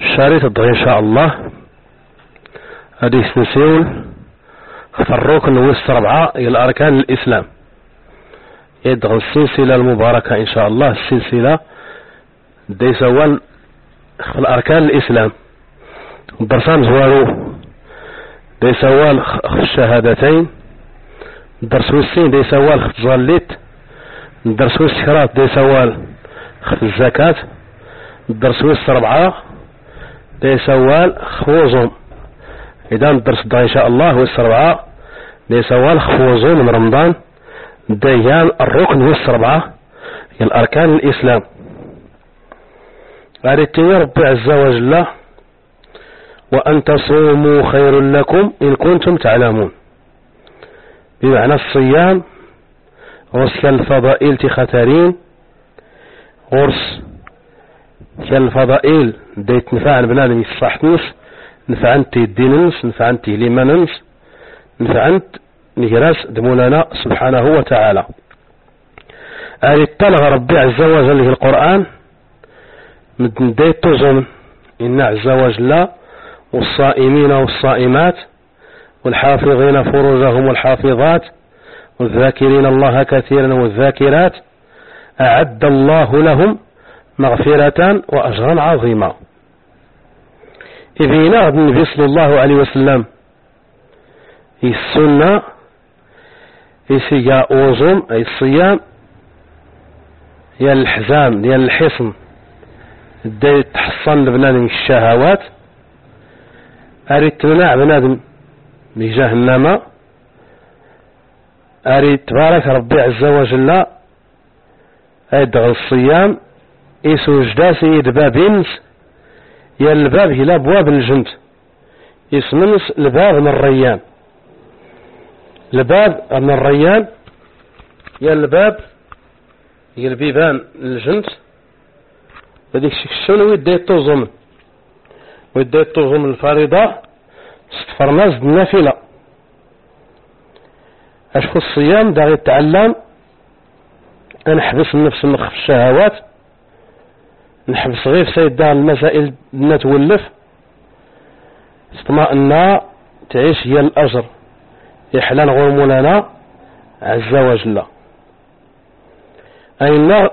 الشريط الضغي إن شاء الله. هذه سنسيون. الركن وسط ربعة إلى أركان الإسلام. يدغل السلسلة المباركة إن شاء الله. السلسلة دي سوان في الأركان الإسلام. الدرسان زوارو. دي سوال في الشهادتين. الدرس والسين دي سوال في الظليت. الدرس والسكرات دي سوال في الزكاة. الدرس والس ربعة دي سوال خوزهم إذا الدرس إن شاء الله والس ربعة. دي سوال خوزهم من رمضان. ديان الركن والس ربعة. الأركان الإسلام. قال ربي عز وجل وأن تصوموا خير لكم إن كنتم تعلمون. بمعنى الصيام غرس الفضائل تختارين غرس الفضائل ديت نفع البنادم يصحتنس نفع انت الديننس نفع انت لمننس نفع انت نهراس دمولانا سبحانه وتعالى. آية طلغ ربي عز وجل في القرآن من ديت تزن إن عز وجل والصائمين والصائمات والحافظين فروجهم والحافظات والذاكرين الله كثيرا والذاكرات أعد الله لهم مغفرة وأجرا عظيما. إذ ينغد النبي صلى الله عليه وسلم. السنة يسيا أوزم أي الصيام. يا الحزام يا الحصن. دي تحصن لبنادم الشهوات. أريد تمنع بنادم بجهنم أريد تبارك ربي عز وجل أدغل الصيام. إيسو جداسي يدباب ينس يا الباب هي أبواب الجند يسمنس الباب من الريان. الباب من الريان يا الباب هي البيبان الجند هذيك شنو يدي توزم؟ ويدي توزم الفريضة استفرناز النافلة. أشكو الصيام دا يتعلم نحبس النفس من خف الشهوات. نحبس غير سيدنا المسائل نتولف. اطمأنا تعيش هي الأجر. يحلان غرمولنا عز وجل.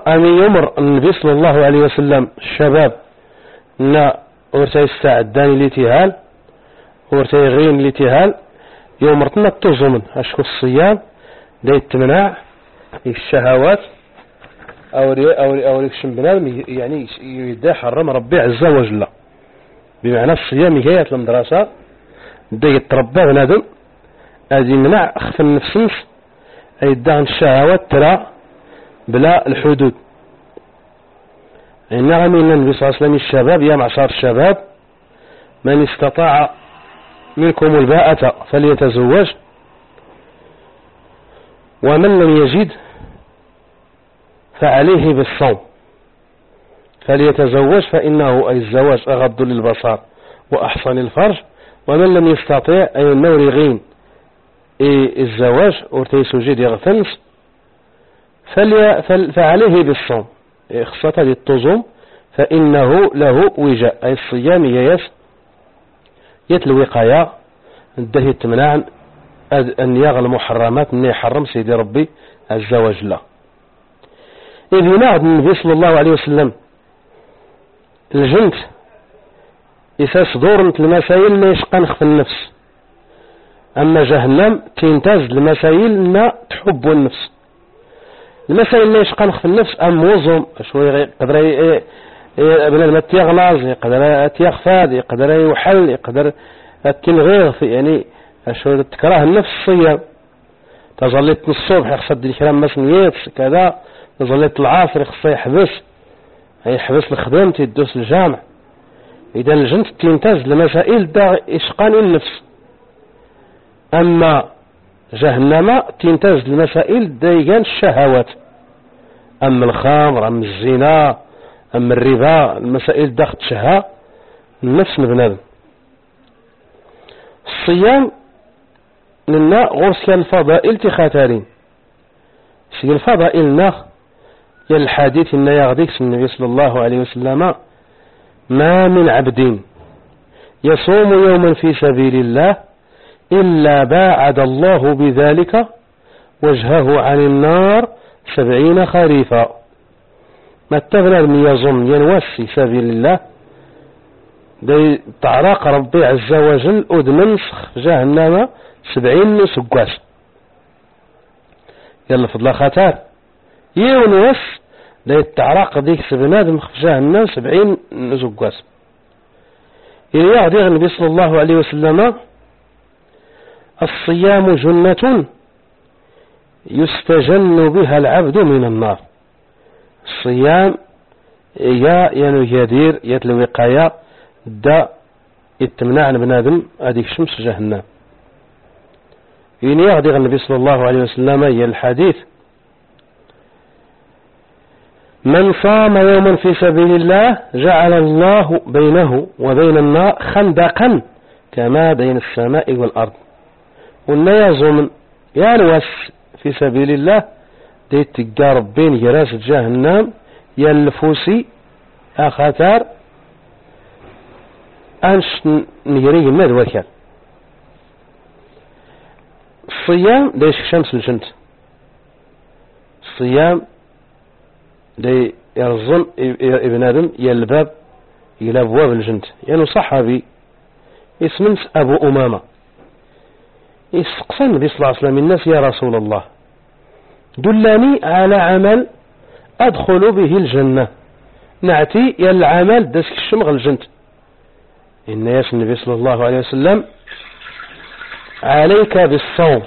أمي يمر النبي صلى الله عليه وسلم؟ الشباب. نا ورتي الساعداني لتهال ورتي غين لتهال يومرتنا التزمن. أشكو الصيام. دا يتمنع الشهوات. أو أو أو يكشم بنادم يعني يدا حرم ربي عز وجل. بمعنى الصيام هي المدرسة دا يتربى بنادم أدي منع أخف النفس أي دا الشهوات ترى بلا الحدود. إنما من النبي صلى الله عليه وسلم الشباب يا معشر الشباب من استطاع منكم الباءة فليتزوج ومن لم يجد فعليه بالصوم. فليتزوج فإنه أي الزواج أغض للبصر وأحصن الفرج ومن لم يستطيع أي النورغين إيه الزواج ورتيس جيد يغتنس فعليه بالصوم. خصة للتزم فإنه له وجاء أي الصيام ييس يتلوقايا الدهي تمنع أن يغل محرمات أن يحرم سيدي ربي عز وجل إذ ينعد النبي صلى الله عليه وسلم الجنت إذا صدور المسائل ما يشقى نخف النفس. أما جهنم تنتاز المسائل ما تحب النفس. المسائل ما يشقى نخف النفس أم وزم شوي قدر بنادم يغلاظ يقدر يغفاد يقدر يحل يقدر التنغيظ يعني شو تكره النفس الصيام. تظليت الصبح يخصد الكلام مسنيات كذا. تظليت العصر يخص يحبس. يحبس الخدمة يدوس الجامع إذا الجنت تنتاز المسائل دا إشقان النفس. أما جهنم تنتاز المسائل دايقان الشهوات. أما الخمر أما الزنا أما الربا المسائل دا تشهى النفس بنادم. الصيام لنا غرس الفضائل تخاترين سي الفضائل نخ يا الحديث إن يغديك النبي صلى الله عليه وسلم ما من عبد يصوم يوما في سبيل الله إلا باعد الله بذلك وجهه عن النار سبعين خريفا. ما تغنى من يظن ينوس في سبيل الله؟ دي تعرق ربي عز وجل أدمنسخ جهنم سبعين نسقواس يلا فضل خطر يونس دي تعرق ديك سبنادم في جهنم سبعين نسقواس إلي يغدي النبي صلى الله عليه وسلم الصيام جنة يستجن بها العبد من النار. الصيام يا ينو يدير يا الوقاية دا يتمنع بنادم هذيك شمس جهنم. يعني يغدي النبي صلى الله عليه وسلم هي الحديث من صام يوما في سبيل الله جعل الله بينه وبين النار خندقا كما بين السماء والأرض. قلنا يزوم يالوس في سبيل الله دي تقارب بين جراس جهنم يلفوسي أخطار أنش نجري ماذا وكال الصيام ديش شمس الجنت الصيام دي يرزن ابن آدم يلباب إلى أبواب الجنت. يعني صحابي اسمنس أبو أمامة. استقصى النبي صلى الله عليه وسلم الناس يا رسول الله دلني على عمل أدخل به الجنة. نعتي يا العمل دسك الشمغ الجنت. إن ياس النبي صلى الله عليه وسلم عليك بالصوم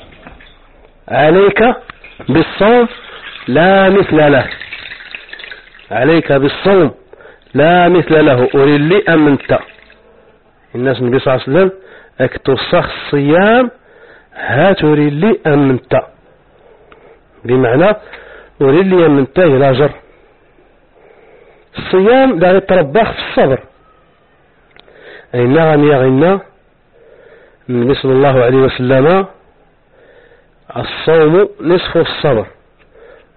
عليك بالصوم لا مثل له. عليك بالصوم. لا مثل له. أريد لي أمنت الناس النبي صلى الله عليه وسلم اكتصخ الصيام هاتوري لي أمنت بمعنى أريد لي أمنت إلى جر. الصيام دا يتربخ في الصبر. أي نعم يا غنى. النبي صلى الله عليه وسلم الصوم نصف الصبر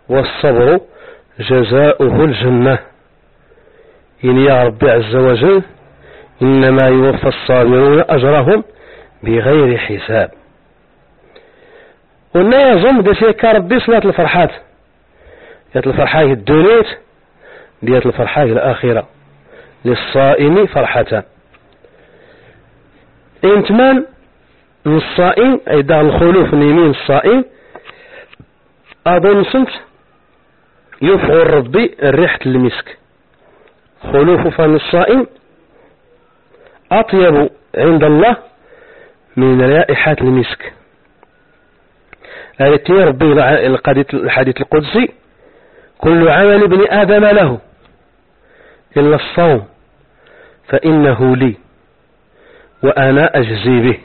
والصبر جزاؤه الجنة. إن يا ربي عز وجل إنما يوفى الصابرون أجرهم بغير حساب. قلنا يظن دسيك ربي صلاة الفرحات. ديات الفرحة الدونيت ديات الفرحة الآخرة. للصائم فرحتان انتمان من؟ الصائم أي دار الخلوف من يمين الصائم. أظن سنت يفعل ربي ريحة المسك. خلوف فم الصائم أطيب عند الله من رائحة المسك. التي ربي الحديث القدسي كل عمل ابن آدم له إلا الصوم فإنه لي وأنا أجزي به.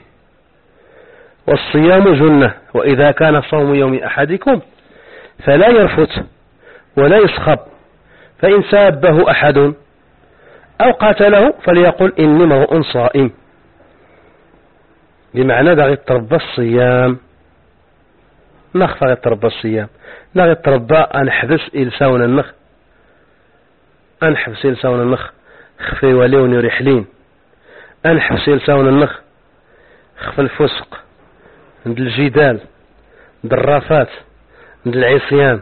والصيام جنة وإذا كان صوم يوم أحدكم فلا يرفت ولا يسخب. فإن سابه أحد أو قاتله فليقل إني مرء صائم. بمعنى ذا يتربى الصيام. نخ يتربى الصيام؟ لا يتربى أنحبس إلساون النخ. أنحبس إلساون النخ. خفي وليون يرحلين أنحبس إلساون النخ. خف الفسق. عند الجدال. عند الرافات. عند العصيان.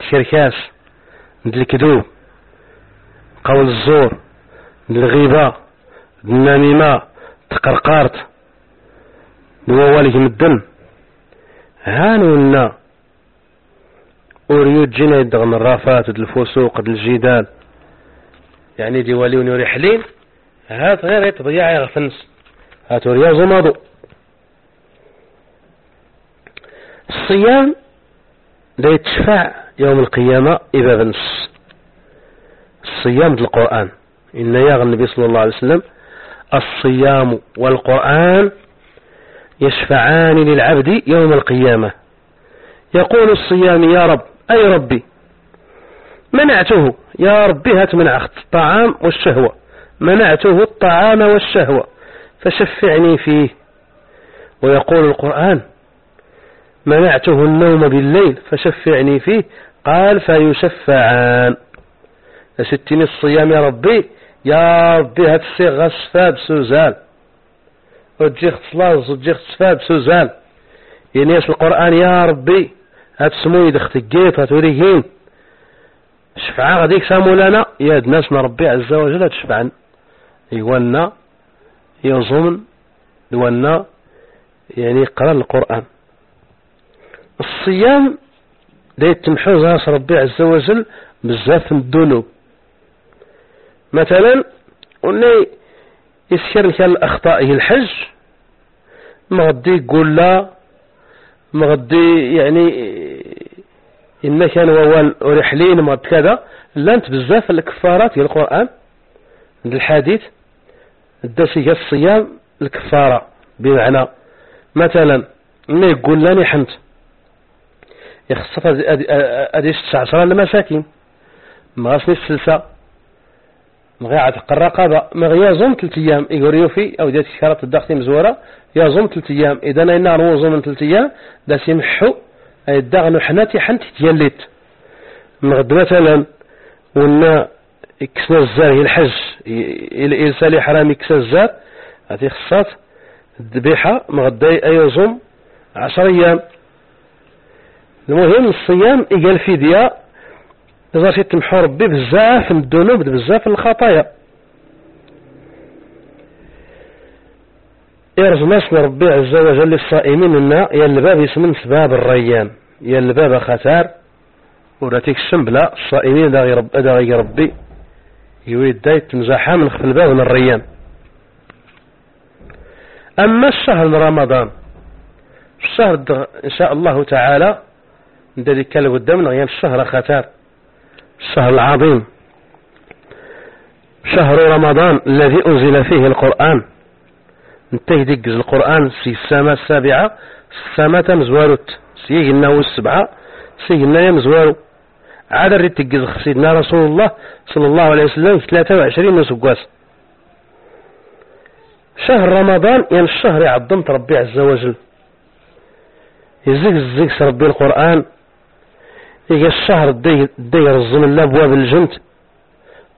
الشركاس عند الكذوب قول الزور عند الغيبة النميمة تقرقارت بوالهم الدم. هانونا أوريود جينا يدغن الرافات الفسوق الجدال. يعني دي وليون يرحلين هات غير يتضيع يغفنس هات ورياض ماضو الصيام لا يتشفع يوم القيامة إذا بنس الصيام القرآن. إن يا النبي صلى الله عليه وسلم الصيام والقرآن يشفعان للعبد يوم القيامة. يقول الصيام يا رب أي ربي؟ منعته. يا ربي هات منع الطعام والشهوة. منعته الطعام والشهوة فشفعني فيه. ويقول القرآن منعته النوم بالليل فشفعني فيه. قال فيشفعان. ستني الصيام يا ربي؟ يا ربي هات الصيغة الشفاب سوزال وتجي خصلاص وتجي سوزال يعني القرآن؟ يا ربي هات سموي دخت الجيف هات وريهين شفعة غاديك سامو لنا يا الناس ربي عز وجل تشفعن يولنا يظن دولنا يعني قرأ القرآن. الصيام دا يتمحو راس ربي عز وجل بزاف من الذنوب. مثلا قلنا يسكر كان الأخطاء هي الحج ما غدي يقول لا ما غدي يعني إن كان ووال ورحلين ما كذا لا أنت بزاف الكفارات هي القرآن الحديث الدسي الصيام الكفارة بمعنى. مثلا ما يقول لاني حمت يخصف اديش عشرة المساكين. ما غاسني السلسة ما غيعتق الرقابة ما غيازم ثلاث أيام. يقول في أو ديت كارت الداخل مزورة. يازم ثلاث أيام. إذا أنا نوزم من ثلاث أيام دا سيمحو الدغن حناتي حنت تيليت مغد مثلا ونا يكسنا الزار هي الحج الانسان حرام يكسنا الزار هذه خصات الذبيحة مغدا ايوزم عشر أيام. المهم الصيام إيجال فدية إذا تمحو ربي بزاف من الذنوب بزاف من الخطايا إرزماسنا ربي عز وجل للصائمين لنا يا الباب يسمن سباب الريان يا الباب خسار. وراتيك السنبلة الصائمين دا غير دا غير ربي يريد دايت تمزحها من خلف الباب من الريان. أما الشهر رمضان الشهر إن شاء الله تعالى ذلك اللي قدامنا يعني الشهر خطر الشهر العظيم شهر رمضان الذي أنزل فيه القرآن. انتهي دقز القرآن في السماء السابعة السماء مزوارت سيقنا والسبعة سيقنا يمزوارو. عاد ريت تقز سيدنا رسول الله صلى الله عليه وسلم في 23 نسقواس شهر رمضان يعني الشهر يعظمت ربي عز وجل. يزيق الزيق ربي القرآن. يجي الشهر دي يرزم الأبواب الجنت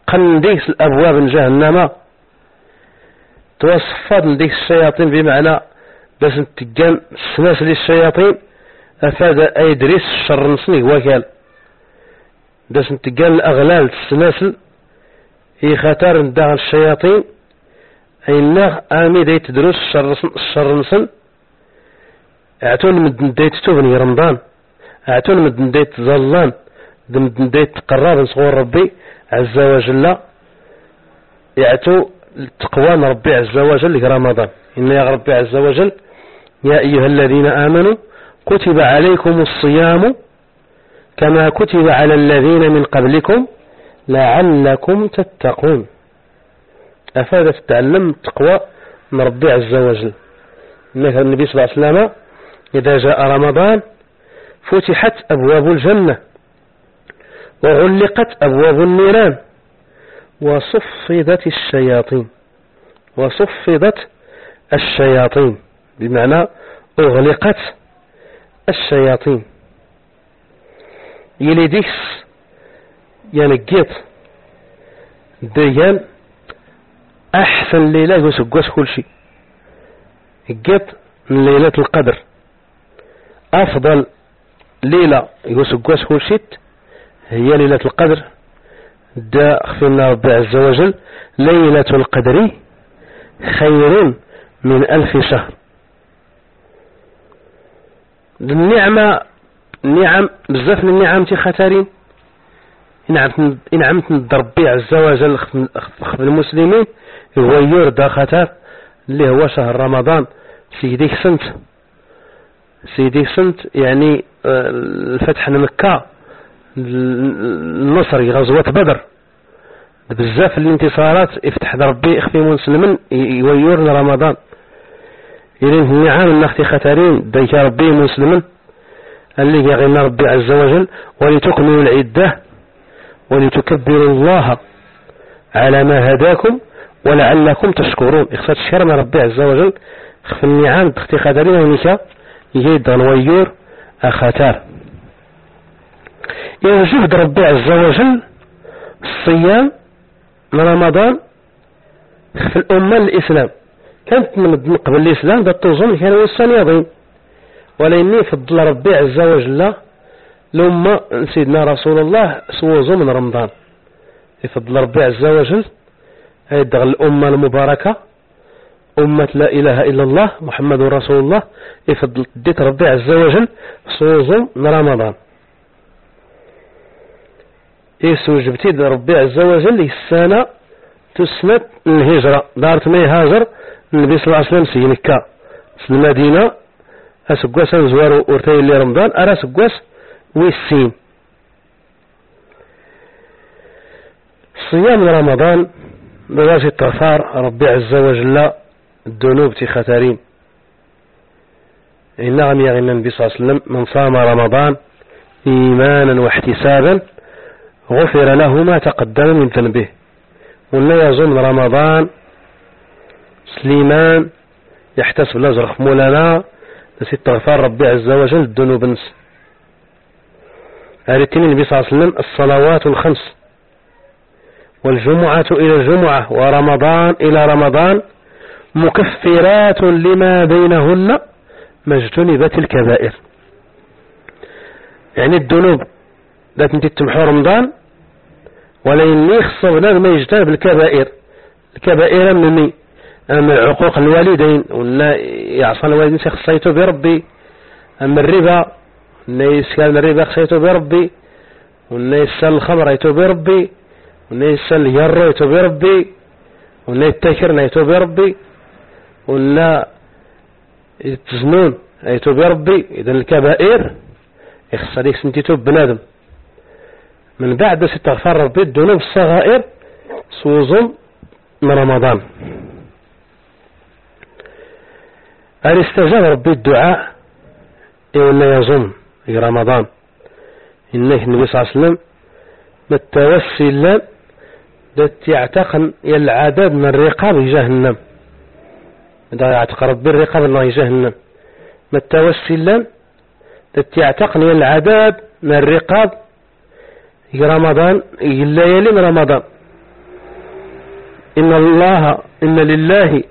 قنديس الأبواب جهنم توصفات لديك الشياطين بمعنى باش نتقان السناس للشياطين أفاد أي دريس الشر نسني وكال. باش نتقان الأغلال السناسل هي خطر نداغ الشياطين. أي الناغ آمي دي تدرس الشر نسن اعتون من ديت توبني رمضان. اعتون مدن ديت ظلان مدن ديت تقرب صغور ربي عز وجل يعتو التقوى ربي عز وجل رمضان. إن يا ربي عز وجل يا أيها الذين آمنوا كتب عليكم الصيام كما كتب على الذين من قبلكم لعلكم تتقون. أفادت تعلم التقوى من ربي عز وجل. النبي صلى الله عليه وسلم إذا جاء رمضان فتحت أبواب الجنة وغلقت أبواب النيران وصفدت الشياطين وصفدت الشياطين بمعنى أغلقت الشياطين. يليديس ينقيت ديان أحسن ليلة يسقوس كل شيء. من ليلة القدر أفضل ليلة يوسقوس كل شيت هي ليلة القدر. دا خفينا ربي عز وجل. ليلة القدر خير من ألف شهر. النعمة النعم بزاف من النعم تخاترين إن عمت ربي عز وجل خف المسلمين. هو يرد خطر اللي هو شهر رمضان. سيديك سنت سيدي سنت يعني الفتح مكة النصر غزوة بدر. بزاف الانتصارات يفتح ربي اخفي مسلما يويرنا رمضان. إلين النعام النختي خطرين ديك ربي مسلما اللي يغنى ربي عز وجل ولتكملوا العدة ولتكبروا الله على ما هداكم ولعلكم تشكرون. إخصات الشرم ربي عز وجل خف النعام دختي خطرين ونكا يجيد غنويور أخاتار. يوجد ربي عز وجل الصيام رمضان في الأمة الإسلام. كانت من قبل الإسلام ذات توزن كان وسان يضين ولاني فضل ربي عز وجل لما سيدنا رسول الله سوزو من رمضان. يفضل ربي عز وجل هيدغ الأمة المباركة. أمة لا إله إلا الله محمد رسول الله يفضل ديت ربي عز وجل سوزو من رمضان. يسو جبتي ربي عز وجل السنة تسنة الهجرة. دارت ما يهاجر النبي صلى الله عليه وسلم سي مكة. في المدينة. أسقواس زوارو ورتي اللي رمضان أرى سقواس ويسين. صيام رمضان بواجه التغفار ربي عز وجل الذنوب تخاترين إنهم يغنى النبي صلى الله عليه وسلم من صام رمضان إيمانا واحتسابا غفر له ما تقدم من ذنبه. ولا يظن رمضان سليمان يحتسب الأجر مولانا نسي استغفار ربي عز وجل الذنوب نس. أريتني النبي صلى الله عليه وسلم الصلوات الخمس والجمعة إلى الجمعة ورمضان إلى رمضان مكفرات لما بينهن ما اجتنبت الكبائر. يعني الذنوب لا تنتي تمحو رمضان ولا بنادم ما يجتنب الكبائر. الكبائر مني من عقوق الوالدين ولا يعصى الوالدين خصيته بربي. أما الربا الناس كان الربا خصيته بربي. والناس سال الخمر يتو بربي. والناس سال الير يتو بربي. والناس التكر يتو بربي. ولا يتزنون يتو بربي إذا الكبائر يخص عليك سنتيتو بنادم. من بعد استغفار ربي الذنوب الصغائر سوزم من رمضان. هل استجاب ربي الدعاء؟ ولا يظن في رمضان؟ إنه النبي صلى الله عليه وسلم بالتوسل دت يعتقن العدد من رقاب جهنم. إذا يعتق ربي الرقاب الله جهنم. التوسل دت يعتقن العدد من الرقاب. رمضان الليالي من رمضان. إن الله إن لله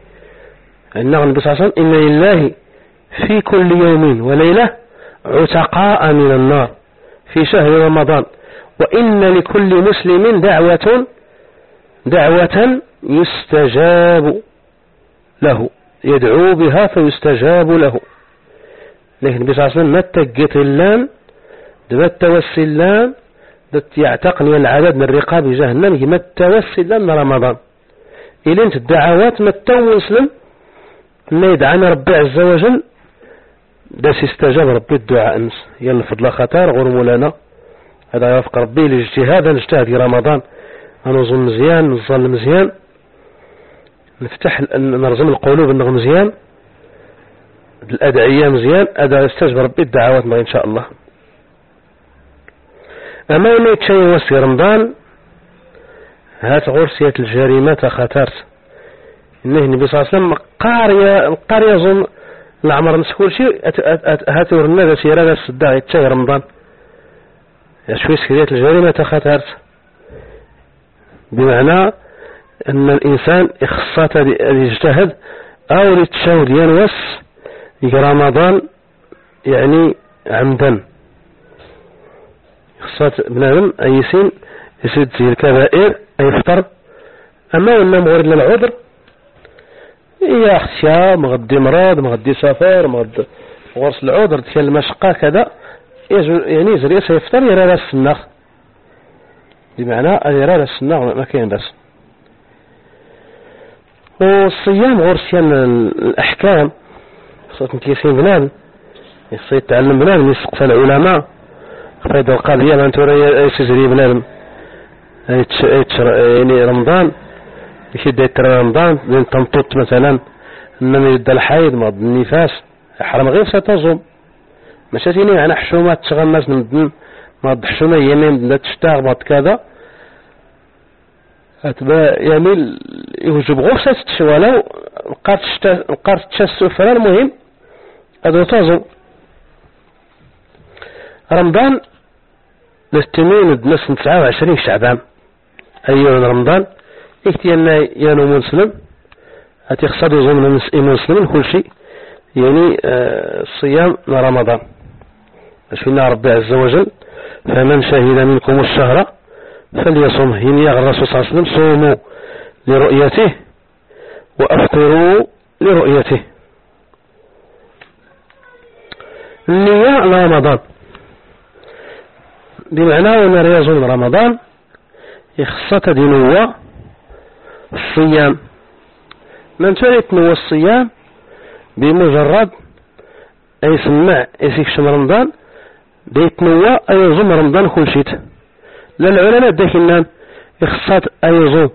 وسلم إن لله في كل يوم وليلة عتقاء من النار في شهر رمضان. وإن لكل مسلم دعوة دعوة يستجاب له. يدعو بها فيستجاب له. لكن النبي صلى الله عليه وسلم ما تقيت اللان دم التوسلان دت يعتقني العدد من رقاب جهنم ما التوسلان من رمضان. إلى أنت الدعوات ما التو مسلم ما يدعانا ربي عز وجل داس استجاب ربي الدعاء. أنس يلا فضل خطار غور مولانا هذا يوفق ربي الاجتهاد نجتهد في رمضان. نظن مزيان نظل مزيان. نفتح نرزم القلوب إنه مزيان الأدعية مزيان هذا يستجب ربي الدعوات ما إن شاء الله. أما إنه يتشيء وسي رمضان هات غرسية الجريمة خطرت إنه النبي صلى الله عليه وسلم قارية القارية ظن العمر نسكول شيء هاتي ورنا ذا سيرا ذا السداء يتشاي رمضان. شوي سكريات الجريمة تخطرت بمعنى أن الإنسان إخصات يجتهد أو يتشاود ينوس رمضان يعني عمدا إخصات بنادم أيسين يسد زي الكبائر يفطر أما إنه مغرد للعذر يا اختيا مغدي مرض مغدي سفر مغدي غرس العذر ديال المشقة كذا يعني يزري سيفطر يرى السنة بمعنى يرى السنة ما كاين بس والصيام غرسيان الأحكام. خصوصا كيسين بنان يخص يتعلم بنان يسقف العلماء. فإذا القضية ما انتو يسجري بنادم. يعني رمضان. يشد يتر رمضان. بين تنطط مثلا. إنما يبدا الحيض مرض النفاس. حرام غير ستظم ماشي تيني أنا حشومة تشغمس نمدن مرض حشومة يمين تشتاغ مرض كذا. يعني يوجب غرفة ولو قارت تشسو فلا المهم هذا تظم رمضان نستمين دنس تسعة وعشرين شعبان. أيوة رمضان اكتي أن يانو مسلم أتيخصد ضمن مسلم كل شيء يعني آه، الصيام رمضان. أشفنا ربي عز وجل فمن شهد منكم الشهر فليصم هني الرسول صلى الله عليه وسلم صوموا لرؤيته وأفطروا لرؤيته. النية رمضان. بمعنى أن رياض رمضان يخصت دينوة الصيام. من تريد نوى الصيام؟ بمجرد أي سمع يسيكشم رمضان ديتنوى أي رمضان كل شيء. لا العلماء داكنان يخصت أي يظن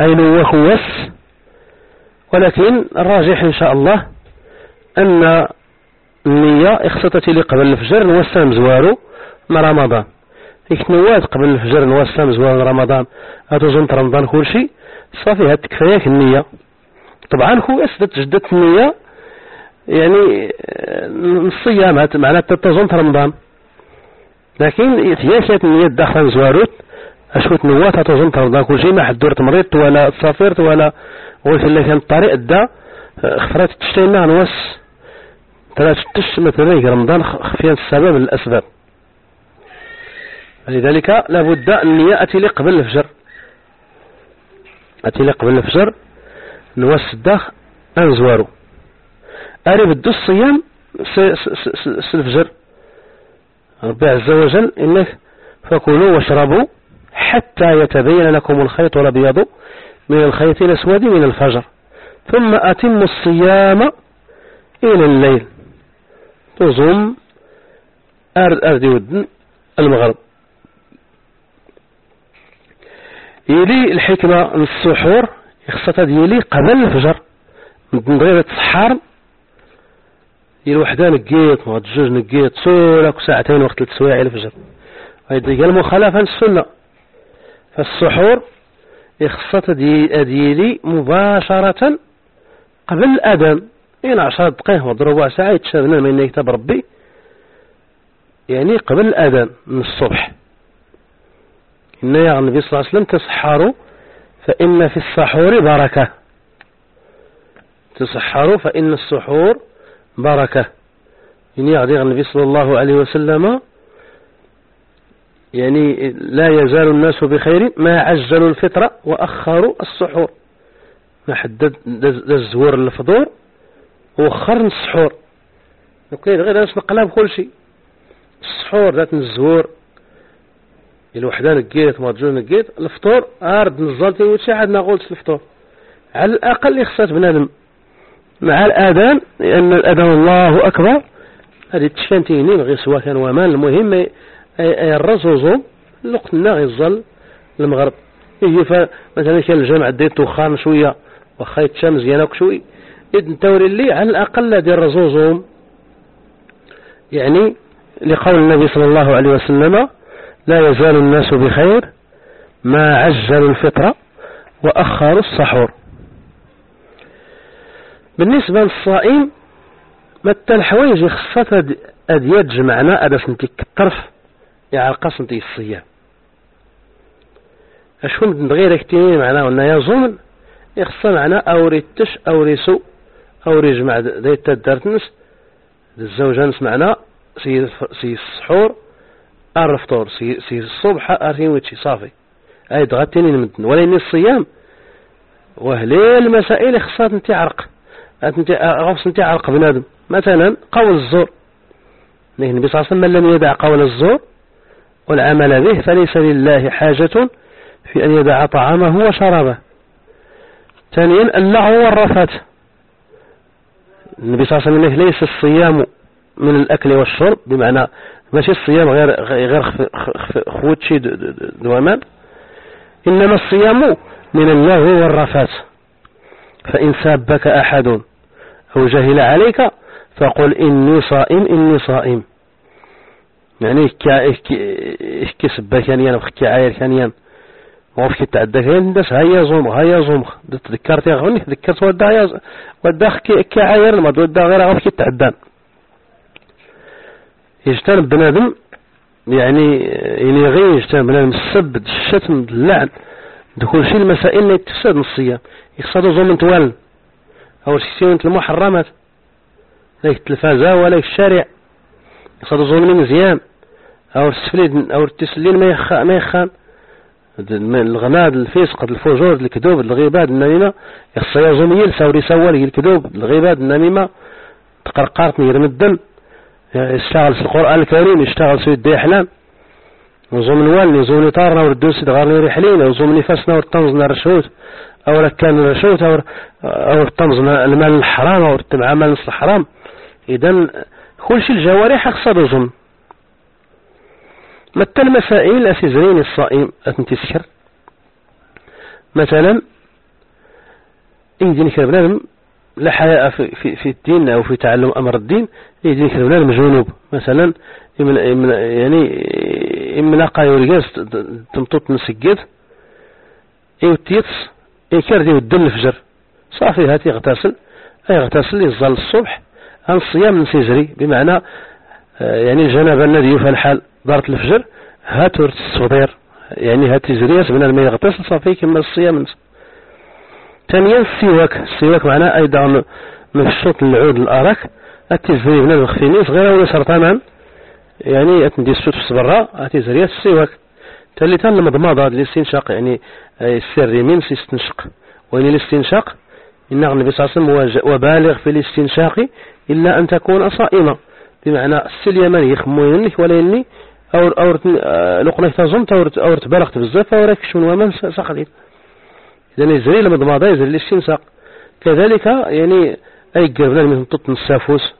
أي نوى خوس ولكن الراجح إن شاء الله أن النية اخصتت لي قبل الفجر نوسام زوارو من رمضان. ديك نواد قبل الفجر نوسام زوال رمضان. هاتو زنت رمضان كل شيء صافي هاد كفاياك النية. طبعا هو أسدت جدت النية يعني الصيام معناتها تتزنت رمضان. لكن يتياكيت النية داخل زواروت أشكوت نوات تتزنت رمضان كل شيء ما حد دورت مريض ولا سافرت ولا قلت اللي كان الطريق دا خفرات تشتينا نوس ثلاث تش مثلا رمضان خفيان السبب الأسباب. لذلك لابد النية أتي لي قبل الفجر. أتي لي قبل الفجر نوس الداخ أنزوارو أري بدو الصيام الفجر. ربي عز وجل إنك فكلوا واشربوا حتى يتبين لكم الخيط الأبيض من الخيط الأسود من الفجر. ثم أتم الصيام إلى الليل. تظن أرد أرد ودن المغرب. يلي الحكمة السحور يخصتها ديالي قبل الفجر. من غير تسحار يلي وحدة نقيت ما جوج نقيت سولك ساعتين وقت التسويع الفجر. هيدي قال مخالفة السنة فالسحور يخصتها ديالي مباشرة قبل الأذان. إن عشر دقائق وضربوا ساعة يتشابنا من يكتب ربي يعني قبل الأذان من الصبح. إن يا النبي صلى الله عليه وسلم تسحروا فإن في السحور بركة. تسحروا فإن السحور بركة إن يغدي النبي صلى الله عليه وسلم يعني لا يزال الناس بخير ما عجلوا الفطرة وأخروا السحور. ما حدد الزور الفضور وخر السحور. نقول غير ناس نقلب كل شيء. السحور ذات الزور الوحدة نقيت مرجو نقيت الفطور ارد نزلتي وشي عاد نقولش الفطور. على الأقل يخصت بنادم. مع الآذان لأن الأذان الله أكبر. هذه تشفانتيني غير سواء كان ومان المهم الرزوزو لقنا غيظل المغرب. يجي مثلا كان الجامع دير تخان شوية واخا يتشا مزيانه شوي. إذ نتوري لي على الأقل دير الرزوزهم يعني لقول النبي صلى الله عليه وسلم لا يزال الناس بخير ما عجلوا الفطرة وأخروا السحور. بالنسبة للصائم متى الحوايج خصها أديات جمعنا أدا سنتي كالطرف يعرق سنتي الصيام أشكون غير اكتيني معناه أنه يظن يخص معنا أوري التش أوري سو أوري جمع ديت الدارتنس الزوجة نسمعنا سي سي السحور الفطور سي, سي الصبح ارين ويتشي صافي. اي دغتيني نمدن ولكن الصيام وهلي المسائل خصات انت عرق. غوص أنت عرق بنادم مثلا قول الزور. النبي صلى الله عليه وسلم من لم يدع قول الزور والعمل به فليس لله حاجة في أن يدع طعامه وشرابه. ثانيا اللغو والرفات النبي صلى الله عليه وسلم ليس الصيام من الأكل والشرب بمعنى ماشي الصيام غير غير خوتشي دومان إنما الصيام من اللغو والرفات فإن سابك أحد أو جهل عليك فقل إني صائم إني صائم. يعني إحكي سبا كانيان وخكي عاير كانيان وفك تعدى كان داس هيا زوم هيا زوم تذكرت يا غني تذكرت ودا ودا كي عاير ما ودا غير غفك تعدان يجتنب بنادم يعني يعني غير يجتنب بنادم السب الشتم اللعن. دخول شي المسائل اللي تفسد نصية يقصدوا زوم توال أو شي المحرمات. ليك التلفازة ولا الشارع يقصدوا زوم مزيان. أو السفليد أو التسلين ما يخ ما يخان الغناد الفسق الفجور الكذوب الغيبات النميمة. يخص يزوم يلسى وريسول الكذوب الغيبات النميمة. تقرقارت من الدم. يشتغل في القرآن الكريم يشتغل في الدي أحلام وزوم نوال نزوم طارنا وردوس دغارنا رحلين وزوم نفسنا ورطنزنا رشوت أو ركان رشوت أو أو رطنزنا المال الحرام أو رتمع مال الحرام. إذا كل شيء الجوارح أقصد زوم متى المسائل أسيزرين الصائم أتنتسكر مثلا إن دينك بنادم لا حياء في, في, في الدين أو في تعلم أمر الدين يدينك بنادم جنوب مثلا يعني إما لقى يوريجاز تمطط نسجد إيو تيتس إيو كاردي ودن الفجر. صافي هاتي يغتسل. يغتسل يظل الصبح. عن الصيام نسيزري بمعنى يعني الجنابة الذي يفعل الحال دارت الفجر هات الصغير يعني هات زرياس من الماء يغتسل صافي كما الصيام ثانيا السواك السواك معناه أيضا من الشوط العود الأرك. التزري من المخفيني صغيرة ولا سرطانا يعني اتندي السوت في الصبرة أتي زرياس السواك ثالثا المضمضة الاستنشاق يعني السر يمين سيستنشق وين الاستنشاق؟ إن النبي صلى الله عليه وسلم وبالغ في الاستنشاق إلا أن تكون صائمة بمعنى السليمان يخمو ينك ولا يني أو أو لقنا تظن أو تبالغت بزاف أو راك شنو من سقليل يزري لما ضمادا يزري الاستنساق كذلك يعني أي قبل من تطن السافوس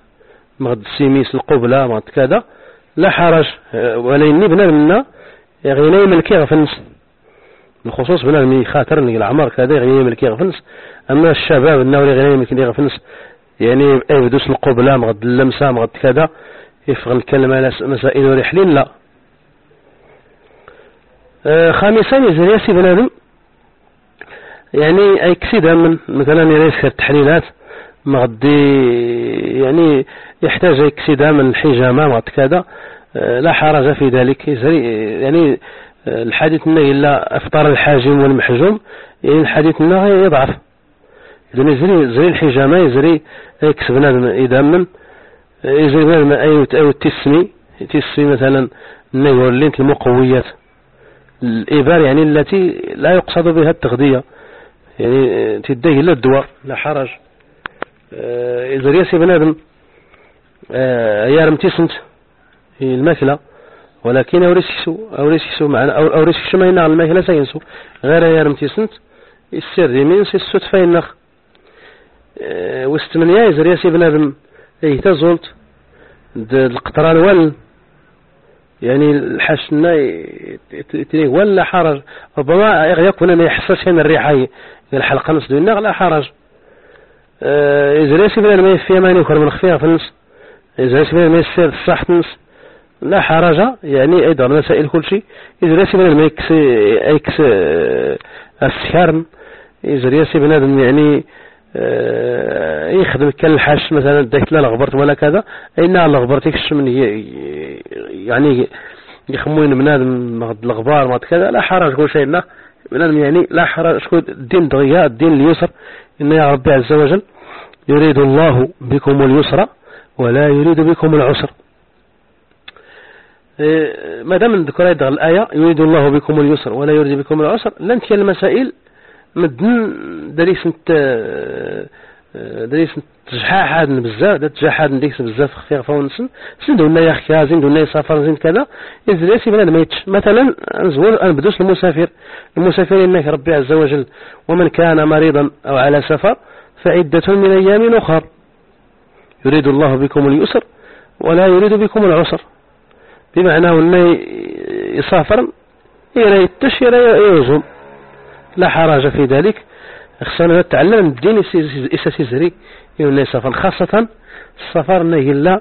مغد السيميس القبلة مغد كذا لا حرج. ولا يني بنا منا غيني ملكي غفنس بالخصوص بنا مي خاطر العمر كذا غيني ملكي غفنس أما الشباب النوري غيني ملكي غفنس يعني أي بدوس القبلة مغد اللمسة مغد كذا يفغ نتكلم على مسائل ورحلين لا. آه خامسا يزال ياسي بنادم يعني أي كسيدة من مثلا يريس التحليلات مغدي يعني يحتاج أي كسيدة من الحجامة مغد كذا آه لا حرج في ذلك. يعني آه، الحديث إنه إلا أفطار الحاجم والمحجوم يعني الحديث إنه يضعف اذا يزري زري الحجامة يزري يكسب بنادم إذا من يجري من أي أو تسمي تسمي مثلا نيورلينت المقويات. الإبار يعني التي لا يقصد بها التغذية. يعني تديه إلا الدواء لا حرج. آه، إذا رياسي بنادم آه، يارم في الماكلة ولكن أوريسكسو أوريسكسو معنا أو أوريسكسو ما ينعل الماكلة سينسو. غير يارم تسنت السر يمين سيسوت فينخ آه، وستمنيا إذا رياسي بنادم إيه تزولت القطران ول يعني الحشنا ولا حرج. ربما يكون أن يحسس هنا الريحة الحلقة نص دون لا حرج. آه، إذا ليس بلا ما يفيا ماني وكر من خفيها في النص إذا ليس بلا ما يسير الصح نص. لا حرج يعني أيضا مسائل كل شيء. إذا ليس بلا ما يكس يكس آه، السكارن إذا ليس بنادم يعني يخدم كالحش مثلا داك لا لغبرت ولا كذا. اين لغبرت يكش من يعني يخموين بنادم مغد الغبار مغد كذا لا حرج كل شيء لا. بنادم يعني لا حرج شكون الدين ضياء الدين اليسر. إن يا ربي عز وجل يريد الله بكم اليسر ولا يريد بكم العسر. آه، ما دام نذكر الآية يريد الله بكم اليسر ولا يريد بكم العسر لن تكون المسائل مدن دريس انت دريس تجحاح هاد بزاف تجحاح هاد ديك بزاف خفيف فونسن سندو لنا يا زين لنا سفر زين كذا. يزريس بنادم ما يتش. مثلا نزور أنا بدوس المسافر. المسافر إنك ربي عز وجل ومن كان مريضا أو على سفر فعدة من أيام أخر. يريد الله بكم اليسر ولا يريد بكم العسر. بمعنى أنه يسافر يرى يتش يرى يوزم لا حرج في ذلك. خصنا نتعلم الدين إساسي يولي سفر خاصة السفر إلا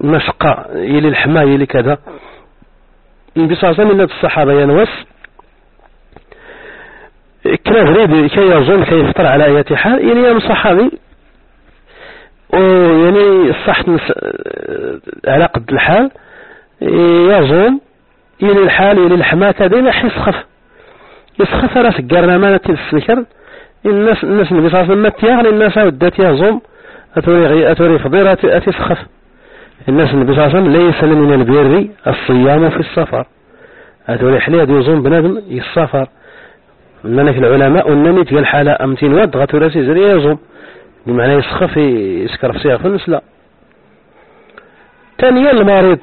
مشقة يلي الحما يلي كذا. النبي صلى الله عليه وسلم الصحابة ينوس كان غريب كي يظن كي يفطر على أي حال. يعني يا صحابي. ويعني صح على قد الحال. يظن يلي الحال يلي الحما كذا يسخف يسخف راس قرنا ما نتلسكر الناس الناس النبي صلى الله عليه وسلم تيغني الناس ودات يهزم أتوري أتوري فضيرة أتسخف الناس النبي صلى الله عليه وسلم ليس من البر الصيام في السفر. أتوري حلي هذا يزوم بنادم يسافر. في العلماء أنني تقال حالة أمتين ود غتوري سيزري يزوم بمعنى يسخف يسكر في صيغة لا. ثانيا المريض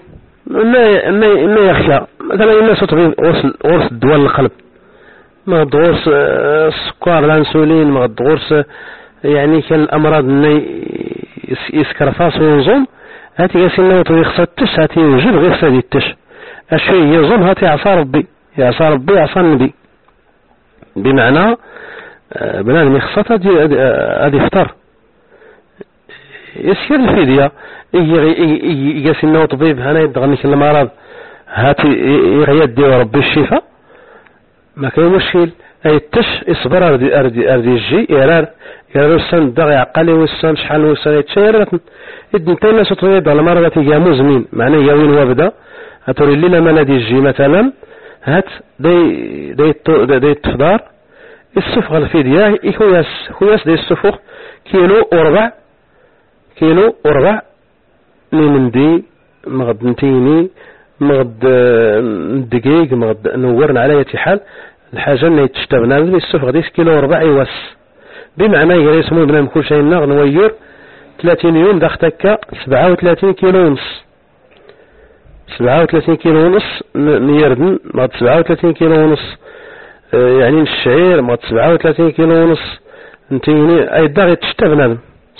إنه يخشى. مثلا الناس تطبيب غرس الدول القلب ما غدغورس آه، السكر الأنسولين ما غدغورس آه، يعني كان الأمراض اللي يسكر فاس وينظم هاتي ياسين نوتو يخصى التش هاتي يوجب غير سادي التش. اشي ينظم هاتي عصا ربي عصا ربي عصا النبي. بمعنى آه، بنادم يخصى هادي يفطر. يسير الفدية. ياسين نوتو طبيب هنا يدغني كل مرض هاتي يغيد ربي الشفاء. ما كاين مشكل. أي تش إصبر اردي اردي أردي الجي يرار يرار السن دغ يعقلي والسن شحال والسن يتشير إذن انت الناس تطيب على مرة تيجا مزمين معناه يوين وابدا. هتوري لي لما نادي الجي مثلا. هات دي دي دي, دي التفضار. السفغ الفدية يخوياس خوياس دي السفغ. كيلو وربع. كيلو وربع. من دي مغدنتيني مغد الدقيق مغد نورنا على يتي حال. الحاجة اللي تشتغلنا من السوف غادي كيلو وربع يوس. بمعنى يغير يسمو بنا كل شيء نغ نوير 30 يوم داختك 37 كيلو ونص. 37 كيلو ونص نيردن مغد 37 كيلو ونص. آه، يعني الشعير مغد 37 كيلو ونص. نتيني أي داغي تشتا بنادم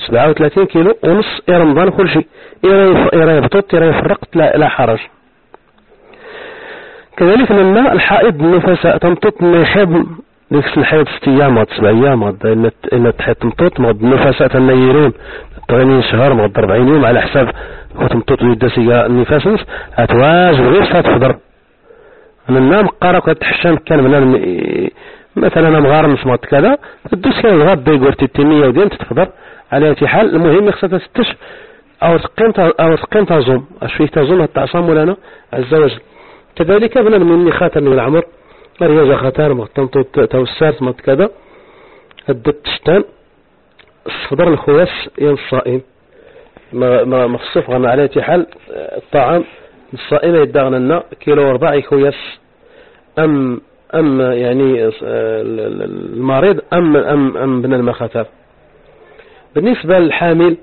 37 كيلو ونص رمضان كل شيء. يرى يبطط يرى يفرق لا حرج. كذلك لما الحائض تمطط من يحب نفس الحيض ست أيام غد سبع أيام غد تحيط تمطط مغد النفساء تنيرون 80 شهر مغد 40 يوم على حساب وتمطط ويدسي النفاس اتواجب غير ستفضر أنا النام قارا كنت حشام كان من مثلا أنا مغار نسمط كذا تدوس كان الغد دي قرتي التنية ودين تتفضر على أي حال المهم خصها ستش أو تقيم أو تقيم تزوم. اش فيه تزوم التعصام ولا عز وجل كذلك ابن من خاتم من العمر مريجا خطار مغتنطو توسات مت كذا. الدت تشتان. الصدر الخواس الصائم ما ما مخصوف غنا على حال الطعام. الصائم يدغنا لنا كيلو وربع خويس أم أم يعني المريض أم أم أم بن المخاطر بالنسبة للحامل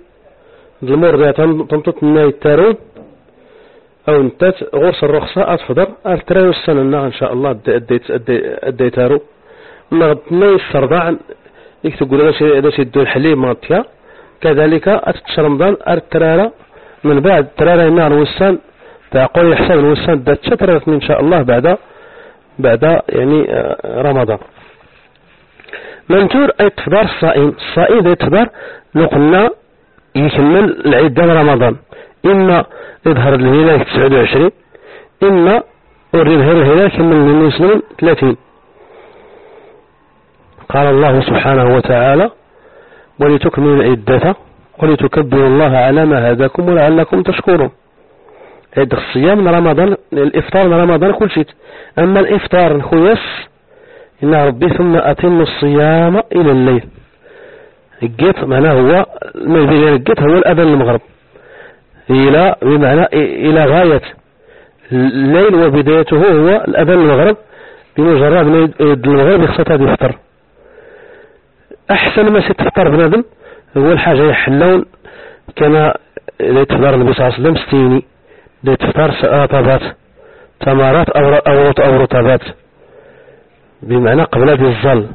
المرضى تنطط لنا يتارون أو نتات غرس الرخصة أتفضل. ارتراو السنة إن شاء الله اديت أديتارو. ما يسر ضاع يكتب قول باش يدو الحليب مالتيا. كذلك اتتش رمضان ارترارا من بعد ترارا النار الوسان تعقول يحسب الوسان دات شترت إن شاء الله بعد بعد يعني آه، رمضان. منتور اي تفضار الصائم الصائم اي تفضار نقلنا يكمل العيد رمضان. إما يظهر الهلال 29 إما يظهر الهلال كما المسلمين 30 قال الله سبحانه وتعالى ولتكملوا العدة ولتكبروا الله على ما هداكم ولعلكم تشكرون. عيد الصيام من رمضان الإفطار من رمضان كل شيء. أما الإفطار خويس إن ربي ثم أتم الصيام إلى الليل. الجيت معناه هو ما الجيت هو الأذان المغرب إلى بمعنى إلى غاية الليل وبدايته هو الأذان المغرب بمجرد يد المغرب يخصتها يفطر أحسن ما ستفطر بنادم هو الحاجة يحلون كما يتفطر النبي صلى الله عليه وسلم ستيني يتفطر رطبات تمارات أو أو رطبات بمعنى قبل الظل.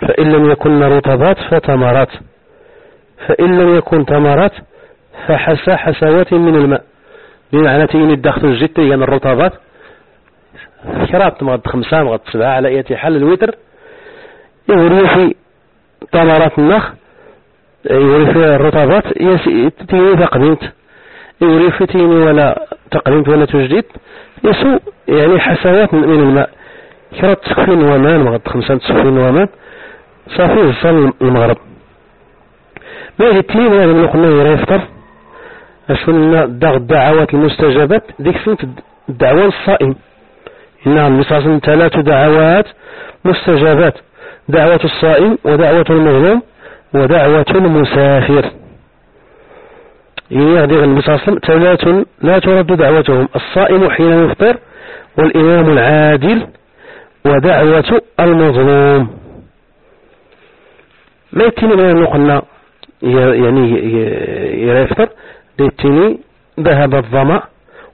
فإن لم يكن رطبات فتمارات فإن لم يكن تمارات فحسى حسوات من الماء. بمعنى تيني الدخل الجد يعني الرطبات كرات مغد خمسة مغد سبعة على اية حل الوتر. يوري في ثمرات النخ يوري في الرطبات تيني تقديمت يوري في تيني ولا تقديمت ولا تجديد. يسو يعني حسوات من الماء. كرات تسخين ومان مغد خمسان تسخين ومان. صافي وصل المغرب. ما التين هذا من قلنا يرى يفطر أشو لنا الدعوات المستجابات. ديك سنة الدعوة الصائم. نعم مصاص ثلاث دعوات مستجابات. دعوة الصائم ودعوة المظلوم ودعوة المسافر. يغدي المصاص ثلاث لا ترد دعوتهم. الصائم حين يفطر والإمام العادل ودعوة المظلوم. ما يتني من قلنا يعني يفطر. ليتني ذهب الظمأ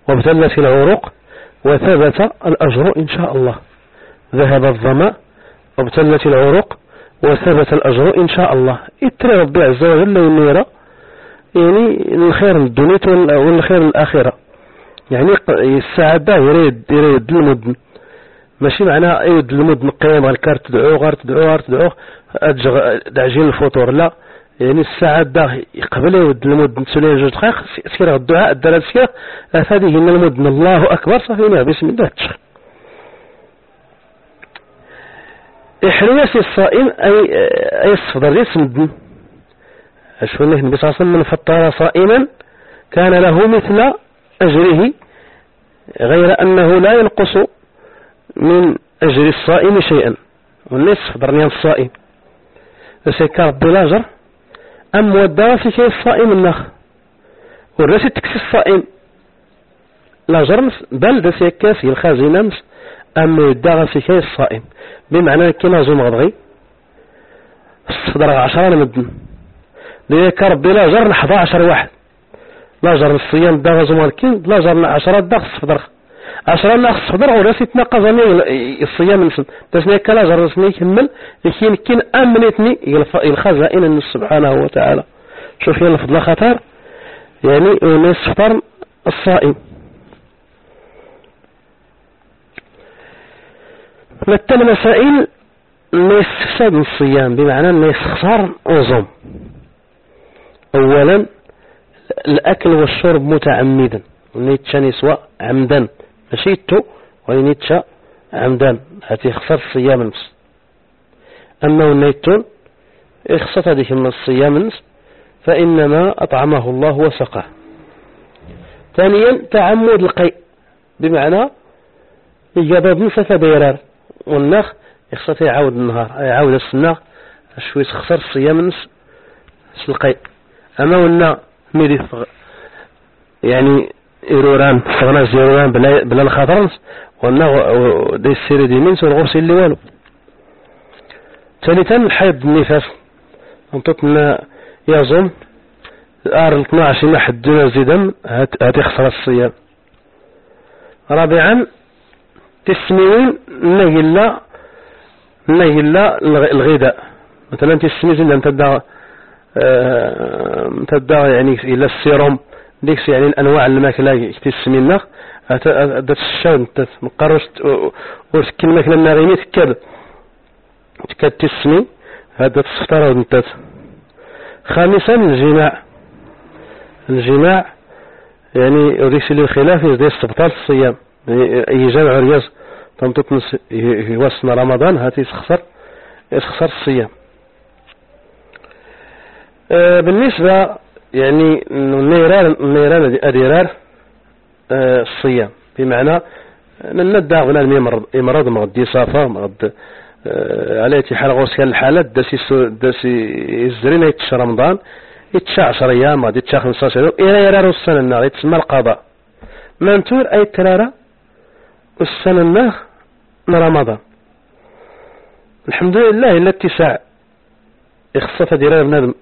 وابتلت العروق وثبت الأجر إن شاء الله. ذهب الظمأ وابتلت العروق وثبت الأجر إن شاء الله. اترى ربي عز وجل والنيرة يعني الخير الدنيا والخير الآخرة. يعني السعادة يريد يريد المدن. ماشي معنى يريد المدن قيم غير تدعو غير تدعو غير تدعو دعجين الفطور لا. يعني السعادة قبل يود المدن سلين جوج دقائق سير الدعاء الدرس سير هذه هي المدن الله أكبر صافي بسم الله تشخ. إحرياس الصائم أي أي الصفدر ليس مدن أشوف النبي صلى الله عليه وسلم من فطر صائما كان له مثل أجره غير أنه لا ينقص من أجر الصائم شيئا. والنصف ضرنيان الصائم. فسيكار ربي لاجر أم ودى في كي الصائم النخ؟ ورسي تكسي الصائم؟ لاجر بل دا سيكاسي الخازنة أم ودى في كي الصائم بمعنى كنا زوم غضغي الصدر عشرة مدن. لذلك ربي لاجر نحضى عشر واحد. لاجر الصيام دا غزو مالكين لاجر عشرة دا صدر. عشرة لا خص خضر ولا سيتناقض الصيام نسن باش نيك لا جرس يكمل لكن كين امنتني الخزائن سبحانه وتعالى. شوف يا الفضل خطر يعني الناس فطر الصائم. مثل مسائل الناس فساد الصيام بمعنى الناس خسر وزوم اولا الأكل والشرب متعمدا. ونيتشاني سواء عمدا. نسيت وينيتشا عمدا هاتي خسر الصيام نفس أما ونيتون اخصت هذه من الصيام نفس فإنما أطعمه الله وسقاه. ثانيا تعمد القيء بمعنى إجابة نسة بيرار. والنخ يخصت يعاود النهار يعاود السنة شوي خسر الصيام نفس القيء. أما ونا ميري يعني إيروران استغنى زيروران بلا, بلا الخطرنس وأنا دي السيري دي منس والغرسي اللي والو. ثالثا الحيض النفاس. أنطتنا يظن آر 12 ما حدنا زيدا هاتي خسر الصيام. رابعا تسمين نهلا نهلا الغذاء. مثلا تسمين انت تدا تدا يعني إلى السيروم. ديكس يعني الأنواع الماكله يكتس منا دات الشاو نتات مقرش وسكن الماكلة الناغيني تكاد. تكاد تسمي هذا السفطار نتات خامسا الجماع. الجماع يعني ريسل الخلاف يزدي استبطال الصيام يعني أي جامع رياض تنطط يوصنا رمضان هاتي يسخسر يسخسر الصيام. آه، بالنسبة يعني النيران النيران أديرار آه، الصيام بمعنى ندى غنا المرض مرض مغدي صافا مغد آه، على حال غوس كان الحالات داسي داسي يزرين يتشا رمضان يتشا 10 أيام غادي يتشا 15 يوم إلى يرى السنة النار يتسمى القضاء. منتور أي ترارا السنة النار رمضان. الحمد لله إلا اتساع. يخصف ديرار بنادم.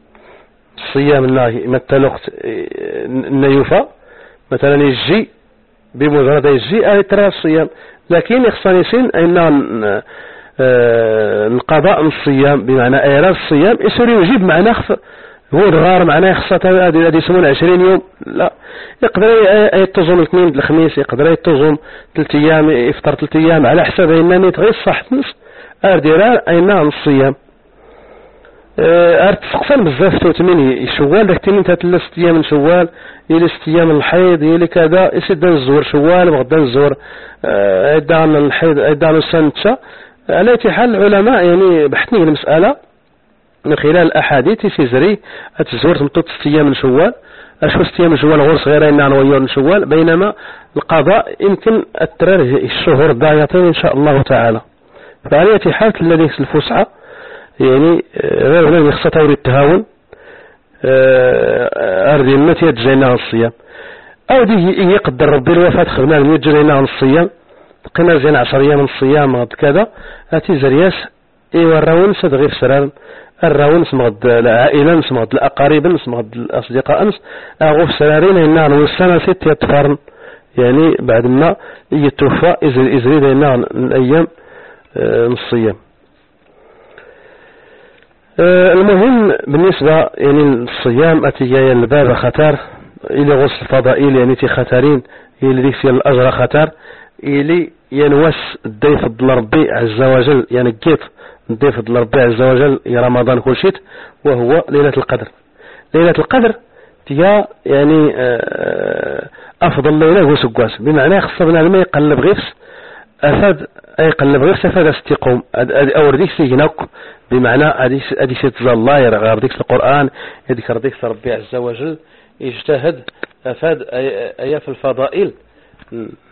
الصيام الناهي مثل وقت النيوفا مثلا يجي بمجرد يجي اي ترى الصيام. لكن يخصني سن إن آه، القضاء من الصيام بمعنى ايراد الصيام يصير يجيب معنى خف هو الغار معناه خاصة هذه يسمون 20 يوم. لا يقدر يتزم الاثنين الخميس يقدر يتزم ثلاث أيام يفطر ثلاث أيام على حسب انني تغير صح. نص ارديرار اي نعم الصيام. ارد تسقسان بزاف توتمين شوال داك تيمين تاتلا ست أيام من شوال إلى ست أيام الحيض إلى كذا يسد الزور شوال وغدا الزور. عدان الحيض عدان السنتشا على أي حال العلماء يعني بحثني المسألة من خلال الاحاديث سيزري اتزور تمطط ست أيام من شوال. أشوف ست أيام من شوال غور صغيرة ان نوير من شوال. بينما القضاء يمكن الترار الشهور الضايطين إن شاء الله تعالى. فعلى أي حال الذي الفسعة يعني غير هنا يخصى توري التهاون آه، أردي المتي يتجينا الصيام أو دي يقدر ربي الوفاة خدنا يتجينا الصيام قيمة زين عشر أيام الصيام غد كذا. هاتي زرياس إيوا الراون سد غير سرار الراون سمغد العائلة سمغد الأقارب سمغد الأصدقاء أغوف سرارين هنا السنة ست يتفارن يعني بعد ما يتوفى إزري إزري دينا الأيام آه، الصيام آه، المهم بالنسبة يعني الصيام أتي الباب خطر إلى غسل الفضائل يعني تي خطرين إلى ديك الأجر خطر إلي ينوس الدي فضل ربي عز وجل يعني كيف الدي فضل ربي عز وجل يا رمضان كل شيء وهو ليلة القدر. ليلة القدر تيا يعني آه، أفضل ليلة هو سقواس بمعنى خص بنادم يقلب غيفس أفاد أي قلب غير سفاد استقوم أو رديك سيجنك بمعنى أدي ست الله يرغب. ديك القرآن يذكر ديك ربي عز وجل. يجتهد أفاد أي في الفضائل.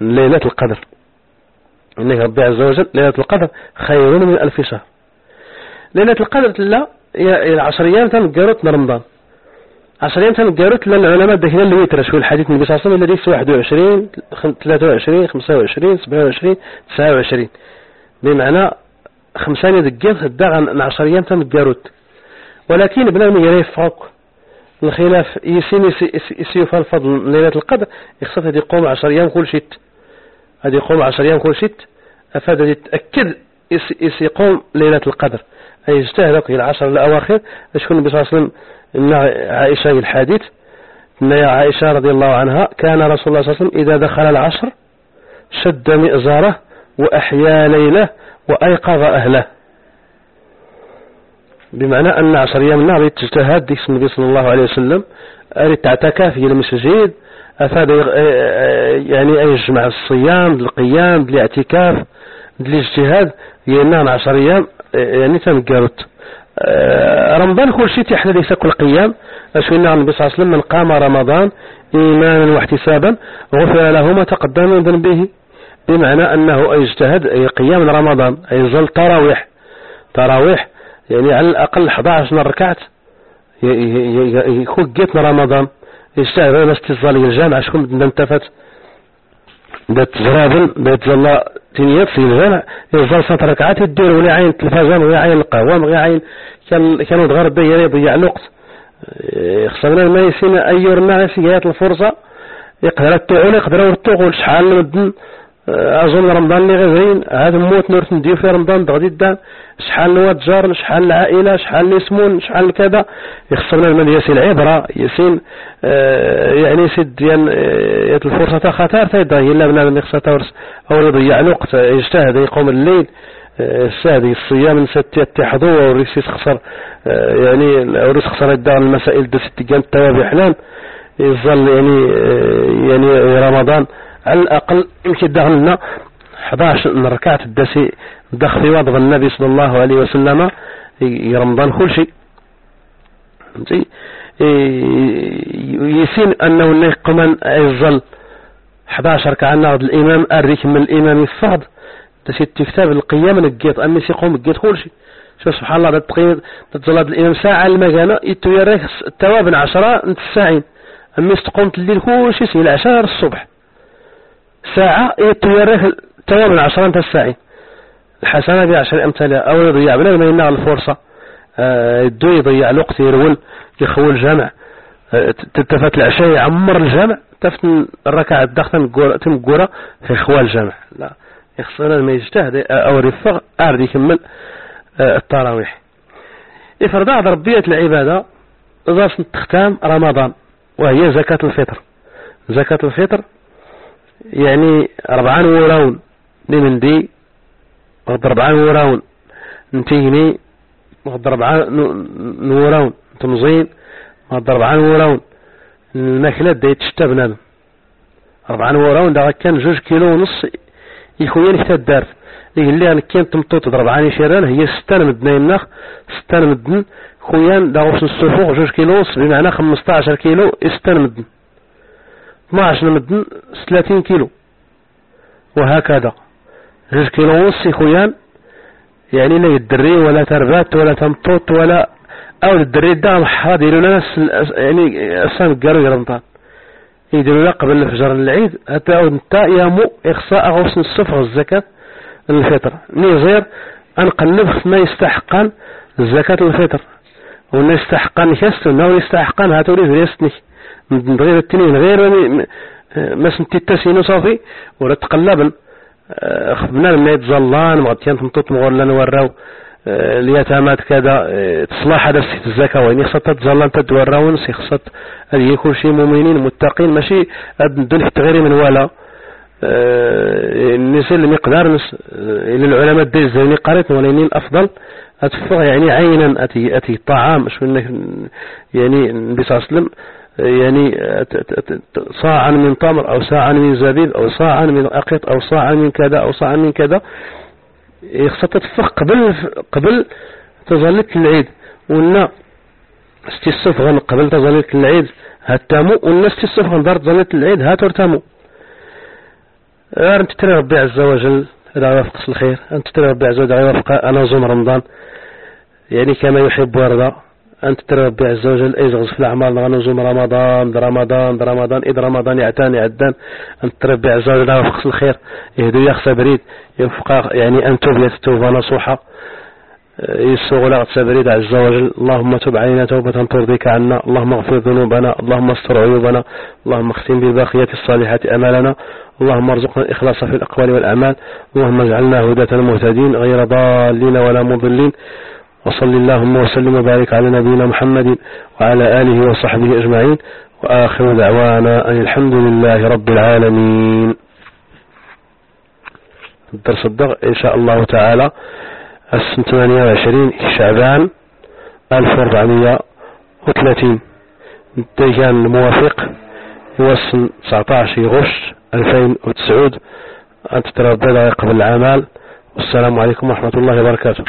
ليلة القدر. إنه ربي عز وجل ليلة القدر خير من ألف شهر. ليلة القدر لا العشر أيام تنقرت رمضان. عشر أيام تنقرت لأن العلماء دهنا اللي يترى شو الحديث النبي صلى الله عليه وسلم الذي 21 23 25 27 29 بمعنى خمسان دقيقة الداغ عشر أيام تنقرت ولكن بلا من يريفق الخلاف يسين يسيوفى الفضل ليلة القدر. يخصف هذه يقوم عشر أيام كل شيء. هذه يقوم عشر أيام كل شيء. أفاد يتأكد يقوم ليلة القدر. أي يجتهد العشر الأواخر. شكون النبي صلى الله عليه وسلم إن عائشة الحديث إن يا عائشة رضي الله عنها كان رسول الله صلى الله عليه وسلم إذا دخل العشر شد مئزاره وأحيا ليله وأيقظ أهله. بمعنى أن عشر أيام النار تجتهد ديك النبي صلى الله عليه وسلم أريد تعتكف في المسجد أفاد يعني أي يجمع الصيام القيام بالاعتكاف بالاجتهاد ينان عشر أيام يعني تنقرت آه، رمضان كل شيء تحنا ليس كل قيام أشوينا النبي صلى الله عليه وسلم من قام رمضان إيمانا واحتسابا غفر له ما تقدم من ذنبه بمعنى أنه يجتهد أي قيام رمضان أي يظل تراويح. تراويح يعني على الأقل 11 ركعت يكون جيتنا رمضان. يجتهد بس تظل الجامع شكون انتفت بات زرابن بات زلا تنيات في الجامع يظل ست ركعات يدير ولا عين التلفزيون ولا عين القهوة ولا عين كان كانوا تغرب يضيع الوقت. خصنا ما يسين أيور الناس الفرصة يقدر التعول يقدر يرتقول شحال مدن أظن رمضان اللي غزين هذا موت نور نديو في رمضان دغدي الدان شحال نوات جار شحال العائلة شحال يسمون شحال كذا. يخصنا المال ياسين العبرة. ياسين آه يعني سد ديال آه الفرصة تاع خطر تيضا الا بنادم يخصها تورس. أو يضيع الوقت. يجتهد يقوم الليل. السادي الصيام ست يتحضوا وريس يخسر آه يعني وريس خسر الدار المسائل دو ست التوابع. حلال. يظل يعني آه يعني رمضان. على الأقل يمكن دخلنا 11 من ركعة الدسي دخل في وضع النبي صلى الله عليه وسلم. رمضان كل شيء. يسين أنه يقوم يظل 11 كعنا الإمام أريك من الإمام الصعد تسيت كتاب القيام نقيت أمي سيقوم نقيت كل شيء. شوف سبحان الله تقيم تظل الإمام ساعة المكانة يتويرك التوابن عشرة انت الساعين أمي استقومت الليل كل شيء عشر الصبح. ساعة يتواريه تمام العشرة انت الساعي الحسنة بعشر أمثالها أو يضيع. بلا ما ينال الفرصة. آه، يدو يضيع الوقت يرول يخول الجامع آه، تتفت العشاء يعمر الجامع تفت الركعة الدخل تمقورة في خوال الجامع لا. يخصنا ما يجتهد. أو رفق. أعرض يكمل. آه، التراويح. إفرض ربية العبادة ضاف تختام رمضان وهي زكاة الفطر. زكاة الفطر يعني ربعان وراون. دي من دي؟ ربعان وراون. نتيني غضرب عن نورون تمزين غضرب عن نورون الماكلة دا يتشتا بنادم. ربعا نورون دا كان جوج كيلو ونص. يخويا حتى الدار. يقول لي أنا كان تمطوط عني شيران هي ستان مدنا يمناخ ستان مدن خويا دا غوش السفوق جوج كيلو ونص بمعنى 15 كيلو ستان مدن 12 مدن 30 كيلو. وهكذا. جوج كيلو ونص خويا يعني لا يدري ولا تربات ولا تمطوط ولا أو الدري دا محا ديروا لنا يعني السام قالوا يديروا لنا قبل الفجر العيد حتى انت يامو إخصاء غوص الصفر الزكاة الفطر نيزير أنقلب ما يستحقان زكاة الفطر ونا يستحقان كاستو نو يستحقان هاتوري فريستني من غير التنين غير ما سنتي التسينو صافي ولا تقلبن. خبنا لما يتزلان مغطيان تمطوط مغرلان وراو اليتامى كذا تصلاح هذا الزكاة وين خصت تتزلن تدوراون سي خصت هذه يكون شي مؤمنين متقين ماشي دون حتى غير من ولا النساء المقدار نس إلى العلماء ديز زيني قريت ولكن الأفضل أتفق يعني عينا اتي أتي طعام شو يعني النبي صلى الله عليه وسلم يعني صاعا من تمر أو صاعا من زبيب أو صاعا من أقيط أو صاعا من كذا أو صاعا من كذا. خصها تتفق قبل قبل تظلة العيد. ونا استيصفغن قبل تظلة العيد هتامو ونا استيصفغن دار تظلة العيد هاتور تامو أنت ترى ربي عز وجل إذا وافق الخير. أنت ترى ربي عز وجل يوفق أنا زوم رمضان. يعني كما يحب ويرضى. أنت ربي عز وجل إيزغز في الأعمال غنوزم رمضان رمضان رمضان إذ رمضان يعتاني عدان أنت ربي عز وجل يوفق الخير. يهدو يخسى بريد يفقى يعني أن توب توبة نصوحة يسوغ لغة سبريد عز وجل. اللهم تب علينا توبة ترضيك عنا. اللهم اغفر ذنوبنا. اللهم استر عيوبنا. اللهم اختم بالباقيات الصالحات أمالنا. اللهم ارزقنا الإخلاص في الأقوال والأعمال. اللهم اجعلنا هداة مهتدين غير ضالين ولا مضلين. وصل اللهم وسلم وبارك على نبينا محمد وعلى آله وصحبه أجمعين وآخر دعوانا أن الحمد لله رب العالمين. الدرس الضغ إن شاء الله تعالى السنة 28 شعبان 1430 كان الموافق يوصل 19 غش 2009 أن تتردد قبل العمل والسلام عليكم ورحمة الله وبركاته.